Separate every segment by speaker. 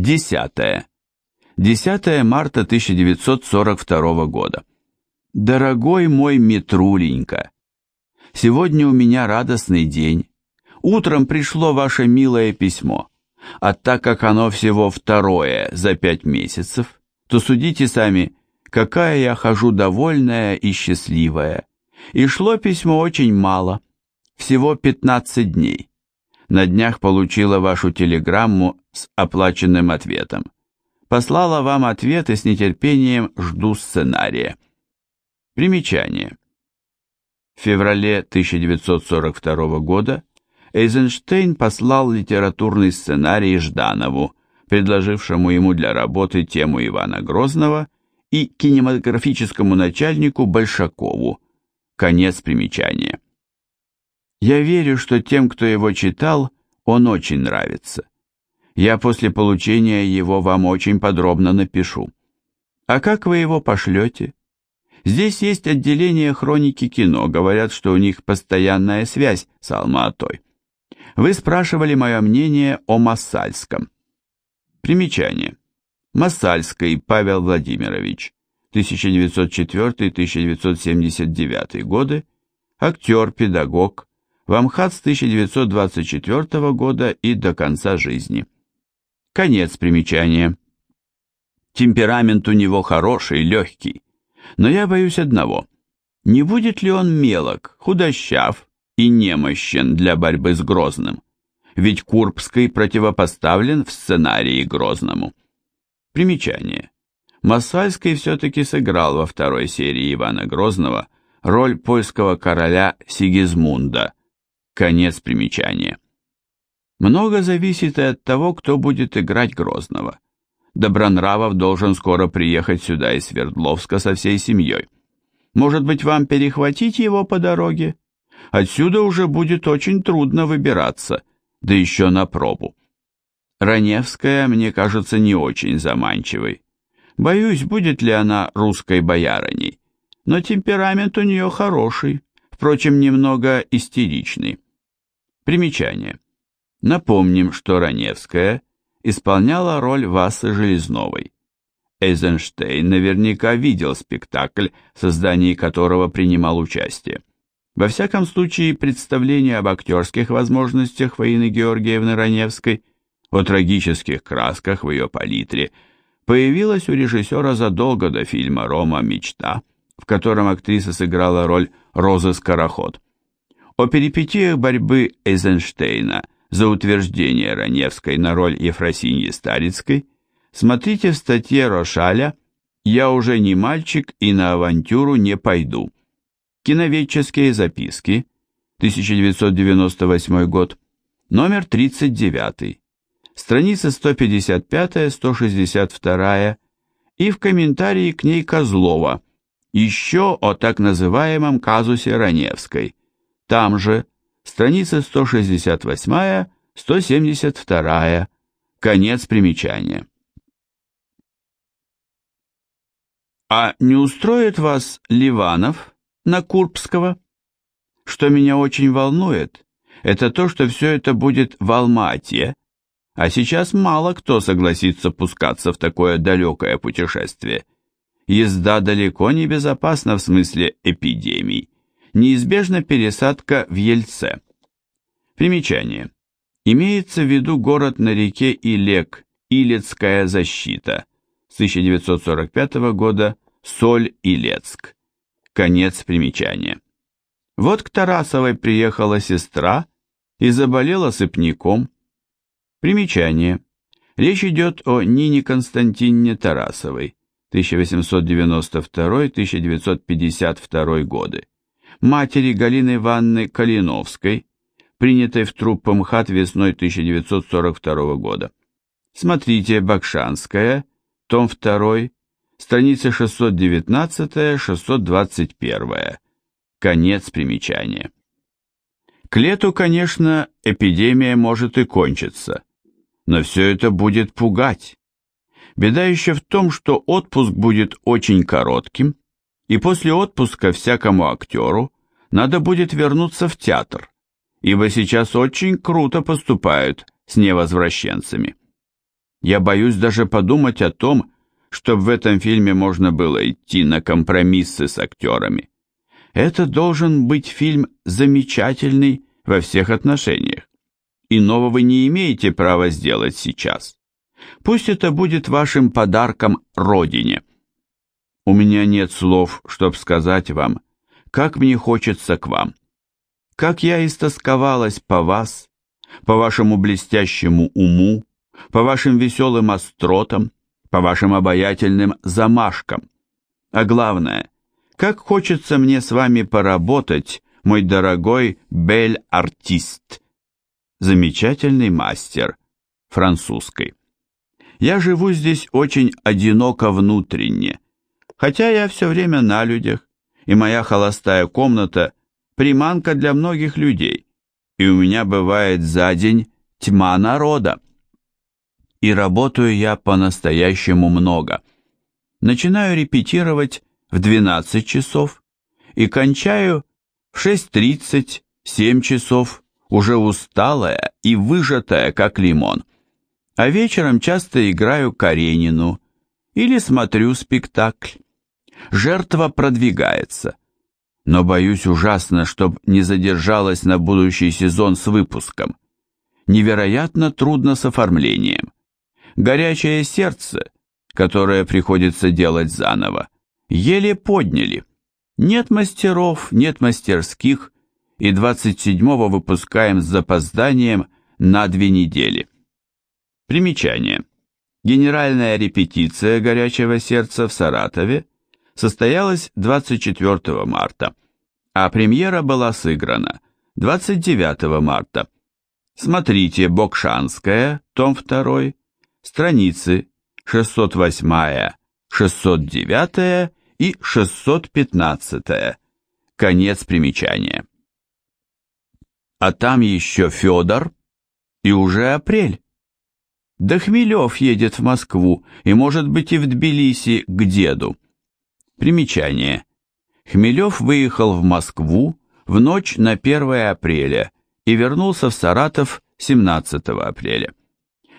Speaker 1: Десятое. 10 марта 1942 года. Дорогой мой Митруленька, сегодня у меня радостный день. Утром пришло ваше милое письмо, а так как оно всего второе за пять месяцев, то судите сами, какая я хожу довольная и счастливая. И шло письмо очень мало, всего 15 дней. На днях получила вашу телеграмму с оплаченным ответом послала вам ответ и с нетерпением жду сценария. Примечание. В феврале 1942 года Эйзенштейн послал литературный сценарий Жданову, предложившему ему для работы тему Ивана Грозного, и кинематографическому начальнику Большакову. Конец примечания. Я верю, что тем, кто его читал, он очень нравится. Я после получения его вам очень подробно напишу. А как вы его пошлете? Здесь есть отделение хроники кино, говорят, что у них постоянная связь с Алма-Атой. Вы спрашивали мое мнение о Массальском. Примечание. Массальский Павел Владимирович, 1904-1979 годы, актер, педагог, в Амхат с 1924 года и до конца жизни. Конец примечания. Темперамент у него хороший, легкий. Но я боюсь одного. Не будет ли он мелок, худощав и немощен для борьбы с Грозным? Ведь Курбский противопоставлен в сценарии Грозному. Примечание. Массальский все-таки сыграл во второй серии Ивана Грозного роль польского короля Сигизмунда. Конец примечания. Много зависит и от того, кто будет играть Грозного. Добронравов должен скоро приехать сюда из Свердловска со всей семьей. Может быть, вам перехватить его по дороге? Отсюда уже будет очень трудно выбираться, да еще на пробу. Раневская, мне кажется, не очень заманчивой. Боюсь, будет ли она русской боярыней. Но темперамент у нее хороший, впрочем, немного истеричный. Примечание. Напомним, что Раневская исполняла роль Васы Железновой. Эйзенштейн наверняка видел спектакль, в создании которого принимал участие. Во всяком случае, представление об актерских возможностях Фаины Георгиевны Раневской, о трагических красках в ее палитре, появилось у режиссера задолго до фильма «Рома. Мечта», в котором актриса сыграла роль Розы Скороход. О перипетиях борьбы Эйзенштейна – за утверждение Раневской на роль Ефросиньи Старицкой, смотрите в статье Рошаля «Я уже не мальчик и на авантюру не пойду». Киноведческие записки, 1998 год, номер 39, страница 155-162 и в комментарии к ней Козлова, еще о так называемом казусе Раневской, там же, страница 168-172, конец примечания. А не устроит вас Ливанов на Курбского? Что меня очень волнует, это то, что все это будет в Алмате, а сейчас мало кто согласится пускаться в такое далекое путешествие. Езда далеко не безопасна в смысле эпидемий неизбежна пересадка в Ельце. Примечание. Имеется в виду город на реке Илек, Илецкая защита, с 1945 года Соль-Илецк. Конец примечания. Вот к Тарасовой приехала сестра и заболела сыпняком. Примечание. Речь идет о Нине Константине Тарасовой, 1892-1952 годы матери Галины Ивановны Калиновской, принятой в труп МХАТ весной 1942 года. Смотрите Бакшанская, том 2, страница 619-621. Конец примечания. К лету, конечно, эпидемия может и кончиться, но все это будет пугать. Беда еще в том, что отпуск будет очень коротким, и после отпуска всякому актеру надо будет вернуться в театр, ибо сейчас очень круто поступают с невозвращенцами. Я боюсь даже подумать о том, чтобы в этом фильме можно было идти на компромиссы с актерами. Это должен быть фильм замечательный во всех отношениях. Иного вы не имеете права сделать сейчас. Пусть это будет вашим подарком Родине. У меня нет слов, чтоб сказать вам, как мне хочется к вам. Как я истосковалась по вас, по вашему блестящему уму, по вашим веселым остротам, по вашим обаятельным замашкам. А главное, как хочется мне с вами поработать, мой дорогой бель-артист. Замечательный мастер французской. Я живу здесь очень одиноко внутренне, хотя я все время на людях, и моя холостая комната – приманка для многих людей, и у меня бывает за день тьма народа. И работаю я по-настоящему много. Начинаю репетировать в 12 часов и кончаю в 6.30, 7 часов, уже усталая и выжатая, как лимон. А вечером часто играю Каренину или смотрю спектакль. Жертва продвигается. Но боюсь ужасно, чтоб не задержалась на будущий сезон с выпуском. Невероятно трудно с оформлением. Горячее сердце, которое приходится делать заново, еле подняли. Нет мастеров, нет мастерских, и 27-го выпускаем с запозданием на две недели. Примечание. Генеральная репетиция «Горячего сердца» в Саратове состоялась 24 марта, а премьера была сыграна 29 марта. Смотрите Бокшанская, том 2, страницы 608, 609 и 615. Конец примечания. А там еще Федор и уже апрель. Да Хмелев едет в Москву и, может быть, и в Тбилиси к деду. Примечание. Хмелев выехал в Москву в ночь на 1 апреля и вернулся в Саратов 17 апреля.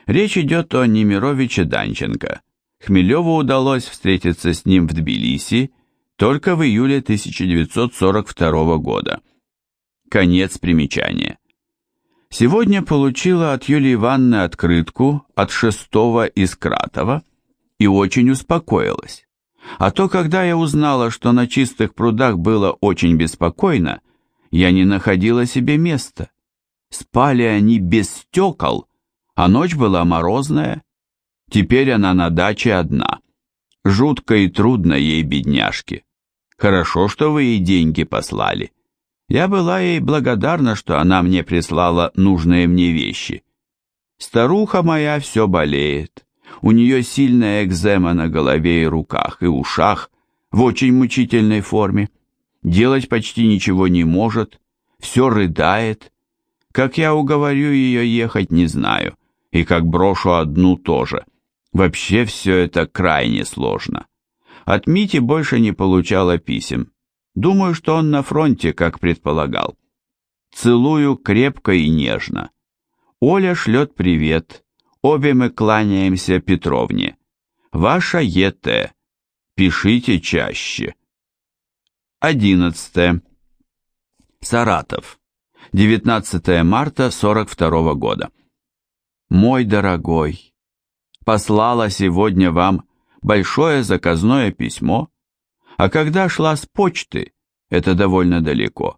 Speaker 1: Речь идет о Немировиче Данченко. Хмелеву удалось встретиться с ним в Тбилиси только в июле 1942 года. Конец примечания. Сегодня получила от Юлии Ивановны открытку от шестого из Кратова и очень успокоилась. А то, когда я узнала, что на чистых прудах было очень беспокойно, я не находила себе места. Спали они без стекол, а ночь была морозная. Теперь она на даче одна. Жутко и трудно ей, бедняжке. Хорошо, что вы ей деньги послали. Я была ей благодарна, что она мне прислала нужные мне вещи. Старуха моя все болеет. У нее сильная экзема на голове и руках, и ушах, в очень мучительной форме. Делать почти ничего не может, все рыдает. Как я уговорю ее ехать, не знаю, и как брошу одну тоже. Вообще все это крайне сложно. От Мити больше не получала писем. Думаю, что он на фронте, как предполагал. Целую крепко и нежно. Оля шлет привет. Обе мы кланяемся Петровне. Ваша ЕТ. Пишите чаще. 11. Саратов. 19 марта 42 года. Мой дорогой, послала сегодня вам большое заказное письмо, а когда шла с почты, это довольно далеко,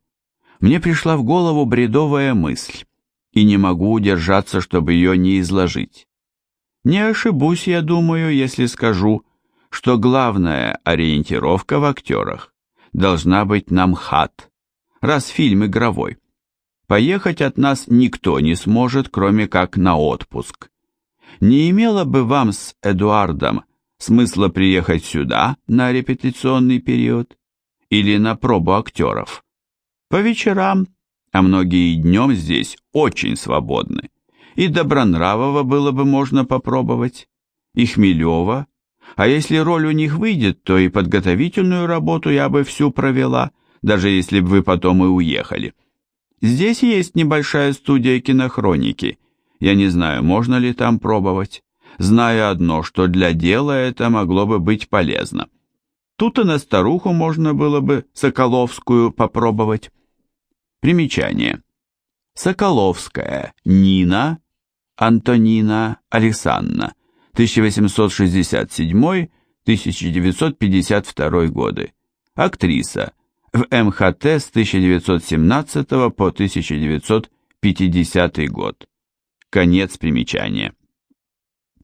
Speaker 1: мне пришла в голову бредовая мысль, и не могу удержаться, чтобы ее не изложить. Не ошибусь, я думаю, если скажу, что главная ориентировка в актерах должна быть на МХАТ, раз фильм игровой. Поехать от нас никто не сможет, кроме как на отпуск. Не имело бы вам с Эдуардом смысла приехать сюда на репетиционный период или на пробу актеров? По вечерам, а многие днем здесь очень свободны. И Добронравова было бы можно попробовать, и Хмелева, а если роль у них выйдет, то и подготовительную работу я бы всю провела, даже если бы вы потом и уехали. Здесь есть небольшая студия кинохроники. Я не знаю, можно ли там пробовать. зная одно, что для дела это могло бы быть полезно. Тут и на старуху можно было бы Соколовскую попробовать. Примечание. Соколовская Нина Антонина Александровна, 1867-1952 годы. Актриса. В МХТ с 1917 по 1950 год. Конец примечания.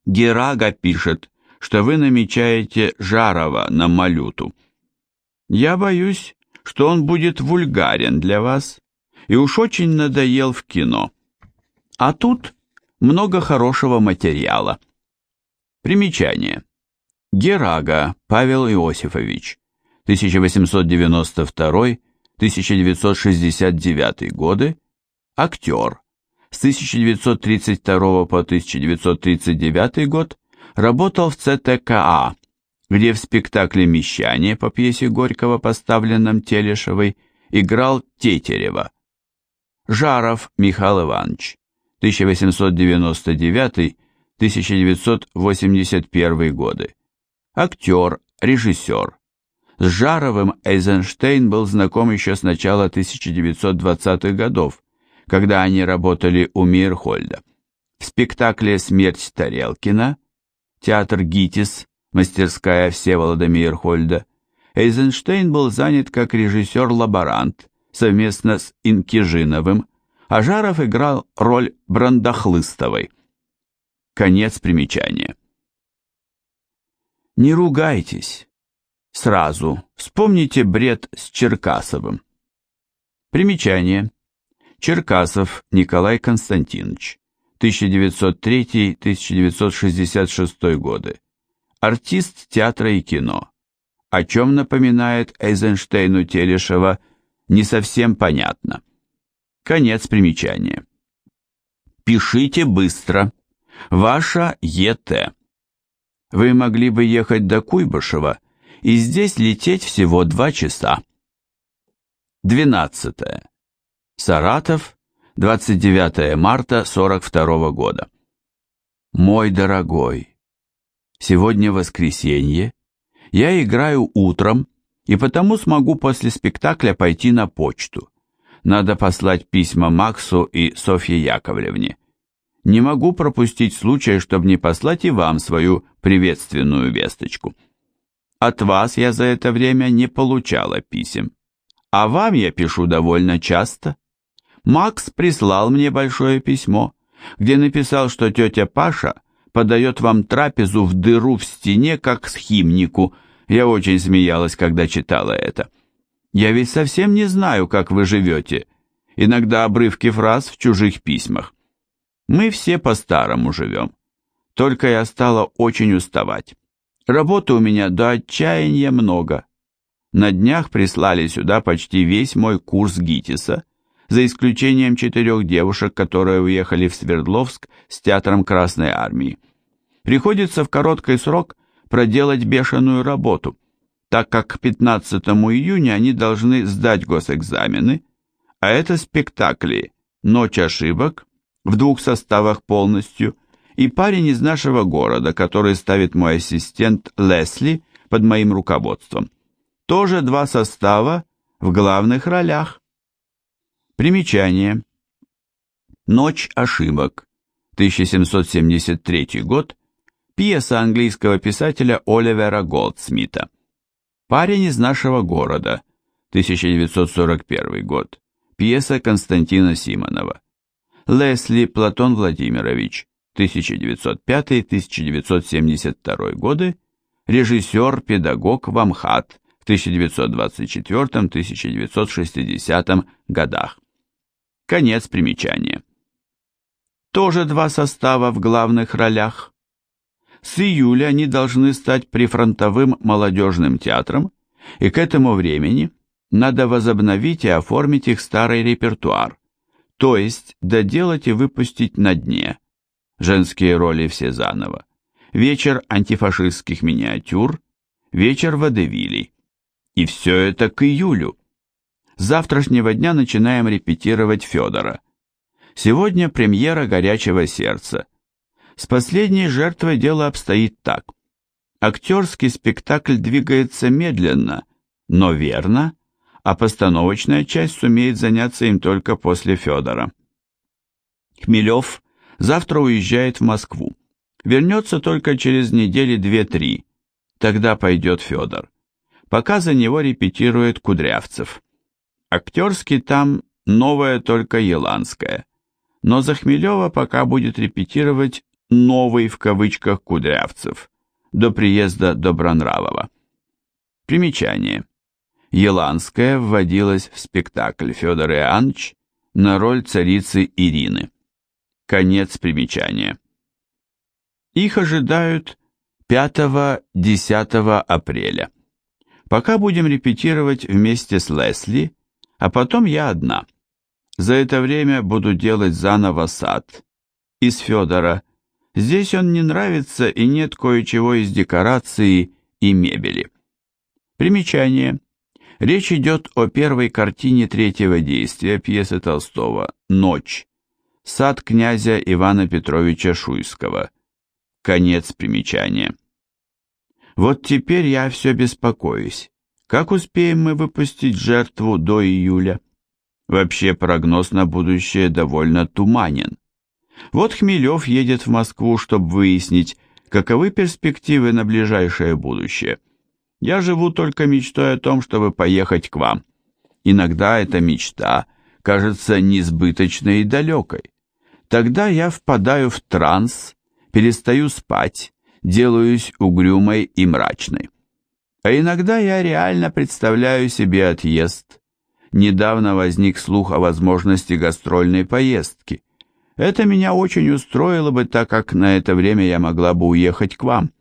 Speaker 1: Герага пишет, что вы намечаете Жарова на Малюту. Я боюсь, что он будет вульгарен для вас и уж очень надоел в кино. А тут много хорошего материала. Примечание. Герага Павел Иосифович, 1892-1969 годы, актер, с 1932 по 1939 год работал в ЦТКА, где в спектакле «Мещане» по пьесе Горького, поставленном Телешевой, играл Тетерева. Жаров Михаил Иванович, 1899-1981 годы. Актер, режиссер. С Жаровым Эйзенштейн был знаком еще с начала 1920-х годов, когда они работали у Мейерхольда. В спектакле «Смерть Тарелкина» театр ГИТИС, мастерская Всеволода Мейерхольда, Эйзенштейн был занят как режиссер-лаборант совместно с Инкижиновым, а Жаров играл роль Брандахлыстовой. Конец примечания. Не ругайтесь. Сразу вспомните бред с Черкасовым. Примечание. Черкасов Николай Константинович, 1903-1966 годы. Артист театра и кино. О чем напоминает Эйзенштейну Телешева, не совсем понятно. Конец примечания. Пишите быстро. Ваша ЕТ. Вы могли бы ехать до Куйбышева и здесь лететь всего два часа. 12. Саратов, 29 марта 42 года. Мой дорогой, сегодня воскресенье, я играю утром и потому смогу после спектакля пойти на почту. Надо послать письма Максу и Софье Яковлевне. Не могу пропустить случая, чтобы не послать и вам свою приветственную весточку. От вас я за это время не получала писем. А вам я пишу довольно часто. Макс прислал мне большое письмо, где написал, что тетя Паша подает вам трапезу в дыру в стене, как схимнику. Я очень смеялась, когда читала это. Я ведь совсем не знаю, как вы живете. Иногда обрывки фраз в чужих письмах. Мы все по-старому живем. Только я стала очень уставать. Работы у меня до отчаяния много. На днях прислали сюда почти весь мой курс ГИТИСа, за исключением четырех девушек, которые уехали в Свердловск с театром Красной Армии. Приходится в короткий срок проделать бешеную работу – так как к 15 июня они должны сдать госэкзамены, а это спектакли «Ночь ошибок» в двух составах полностью и парень из нашего города, который ставит мой ассистент Лесли под моим руководством. Тоже два состава в главных ролях. Примечание. «Ночь ошибок», 1773 год, пьеса английского писателя Оливера Голдсмита. Парень из нашего города, 1941 год. Пьеса Константина Симонова. Лесли Платон Владимирович, 1905-1972 годы. Режиссер, педагог в Амхат в 1924-1960 годах. Конец примечания. Тоже два состава в главных ролях. С июля они должны стать прифронтовым молодежным театром, и к этому времени надо возобновить и оформить их старый репертуар, то есть доделать и выпустить на дне. Женские роли все заново. Вечер антифашистских миниатюр, вечер водевилей. И все это к июлю. С завтрашнего дня начинаем репетировать Федора. Сегодня премьера «Горячего сердца», С последней жертвой дело обстоит так. Актерский спектакль двигается медленно, но верно, а постановочная часть сумеет заняться им только после Федора. Хмелев завтра уезжает в Москву. Вернется только через недели две-три. Тогда пойдет Федор. Пока за него репетирует Кудрявцев. Актерский там новое только Еланское. Но за Хмелева пока будет репетировать «новый» в кавычках Кудрявцев до приезда Добронравова. Примечание. Еланская вводилась в спектакль Федор Иоаннович на роль царицы Ирины. Конец примечания. Их ожидают 5-10 апреля. Пока будем репетировать вместе с Лесли, а потом я одна. За это время буду делать заново сад. Из Федора. Здесь он не нравится и нет кое-чего из декорации и мебели. Примечание. Речь идет о первой картине третьего действия пьесы Толстого «Ночь». Сад князя Ивана Петровича Шуйского. Конец примечания. Вот теперь я все беспокоюсь. Как успеем мы выпустить жертву до июля? Вообще прогноз на будущее довольно туманен. Вот Хмелев едет в Москву, чтобы выяснить, каковы перспективы на ближайшее будущее. Я живу только мечтой о том, чтобы поехать к вам. Иногда эта мечта кажется несбыточной и далекой. Тогда я впадаю в транс, перестаю спать, делаюсь угрюмой и мрачной. А иногда я реально представляю себе отъезд. Недавно возник слух о возможности гастрольной поездки. Это меня очень устроило бы, так как на это время я могла бы уехать к вам.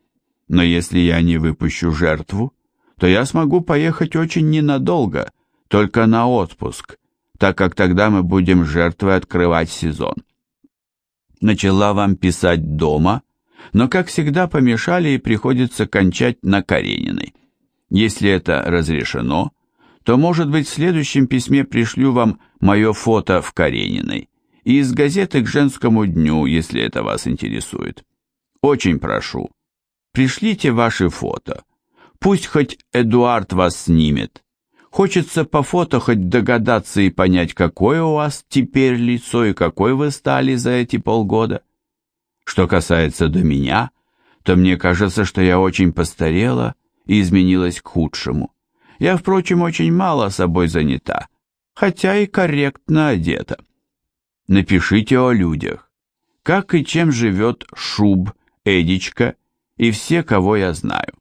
Speaker 1: Но если я не выпущу жертву, то я смогу поехать очень ненадолго, только на отпуск, так как тогда мы будем жертвой открывать сезон. Начала вам писать дома, но, как всегда, помешали и приходится кончать на Карениной. Если это разрешено, то, может быть, в следующем письме пришлю вам мое фото в Карениной и из газеты к женскому дню, если это вас интересует. Очень прошу, пришлите ваши фото. Пусть хоть Эдуард вас снимет. Хочется по фото хоть догадаться и понять, какое у вас теперь лицо и какой вы стали за эти полгода. Что касается до меня, то мне кажется, что я очень постарела и изменилась к худшему. Я, впрочем, очень мало собой занята, хотя и корректно одета. Напишите о людях. Как и чем живет Шуб, Эдичка и все, кого я знаю.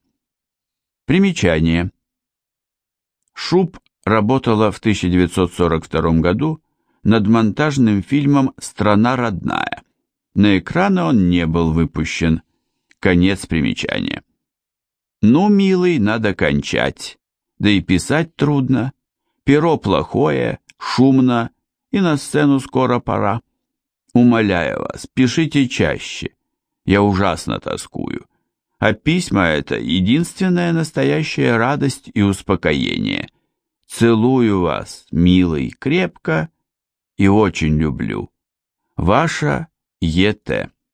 Speaker 1: Примечание. Шуб работала в 1942 году над монтажным фильмом «Страна родная». На экраны он не был выпущен. Конец примечания. Ну, милый, надо кончать. Да и писать трудно. Перо плохое, шумно, и на сцену скоро пора. Умоляю вас, пишите чаще. Я ужасно тоскую. А письма — это единственная настоящая радость и успокоение. Целую вас, милый, крепко и очень люблю. Ваша Е.Т.